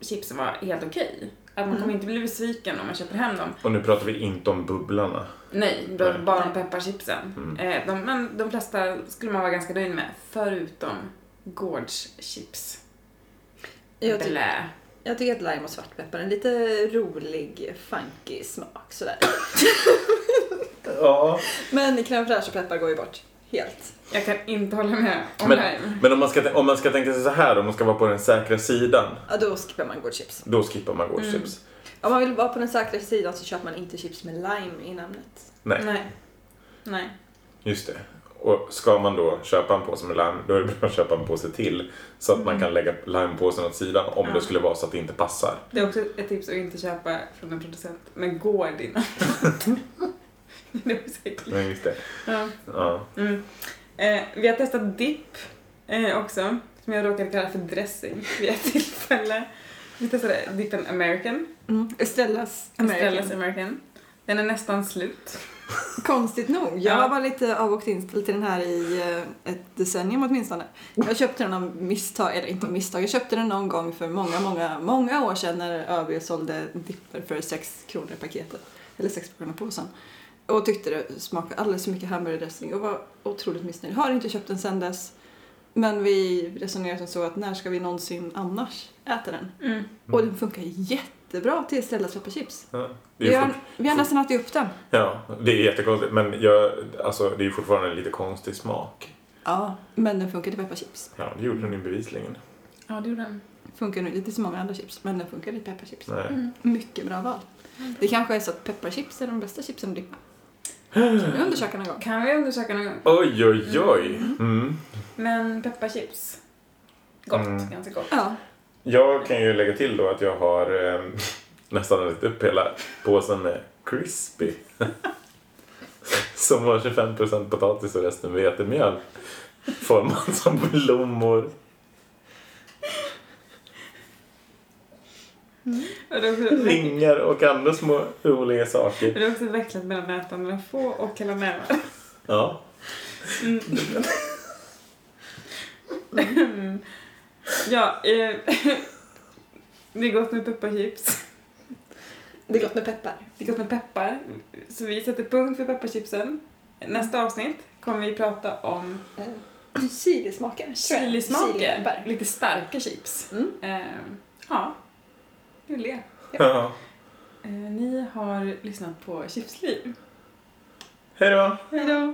chipsen var helt okej. Att man Mm. kommer inte bli besviken om man köper hem dem. Och nu pratar vi inte om bubblarna. Nej, Nej. bara om pepparchipsen. Mm. Eh, de, men de flesta skulle man vara ganska nöjd med, förutom Gårdschips. Jag, ty- Blä. jag tycker att lime och svartpeppar är en lite rolig, funky smak sådär. Ja. Men crème fraîche och peppar går ju bort. Helt. Jag kan inte hålla med om Men- här. Men om man, ska, om man ska tänka sig så här, om man ska vara på den säkra sidan, Ja, då skippar man gårdchips. då skippar man gårdschips. Om man vill vara på den säkra sidan så köper man inte chips med lime i namnet. Nej, Nej. Nej. just det. Och ska man då köpa en påse med lime, då är det bra att köpa en påse till. Så att man kan lägga limepåsen åt sidan om Ja. det skulle vara så att det inte passar. Det är också ett tips att inte köpa från en producent med gård innan. det är. Men just det. Ja. Ja. Mm. Eh, vi har testat dipp eh, också, som jag råkade kalla för dressing vid ett tillfälle. Vi testade dippen American, Mm. Estrellas American. Estrellas American. Den är nästan slut. Konstigt nog. Jag Ja. var lite av och inställd till den här i eh, ett decennium åtminstone. Jag köpte den av misstag, eller inte misstag, jag köpte den någon gång för många, många, många år sedan när ÖB sålde dipper för 6 kronor i paketet. Eller 6 kronor påsen. Och tyckte det smakade alldeles för mycket hamburgardressing och var otroligt missnöjd. Har inte köpt den sedan dess. Men vi resonerar som så att när ska vi någonsin annars äta den? Mm. Och den funkar jättebra till Stellas pepparchips. Ja, Vi har, vi har nästan ätit upp den. ja, det är jättekonstigt. Men jag, alltså, det är ju fortfarande en lite konstig smak. Ja, men den funkar till pepparchips. Ja, det gjorde den ju bevisligen. Ja, det gjorde den. Funkar nu inte så många andra chips, men den funkar till pepparchips. Nej. Mm. Mycket bra val. Det kanske är så att pepparchips är de bästa chipsen att dippa. Kan vi undersöka någon gång? Kan vi undersöka någon gång? Oj, oj, oj. Mm. Men pepparchips. Gott, Mm. ganska gott. Ja. Jag kan ju lägga till då att jag har eh, nästan ätit upp hela påsen med crispy. Som var 25% potatis och resten vetemjöl. Formad som blommor. Ringar och andra små roliga saker. det är också vecklat mellan ätande få och näven. Ja. Mm. Ja, eh, det är gott med pepparchips. Det är gott med peppar. Det är gott med peppar. Så vi sätter punkt för pepparchipsen. Nästa avsnitt kommer vi prata om Eh, Chilismaker. chilismaker. Chilibär. Lite starka chips. Mm. Eh, ja, det är väl det. ja. Eh, ni har lyssnat på Chipsliv. Hej då! Hej då!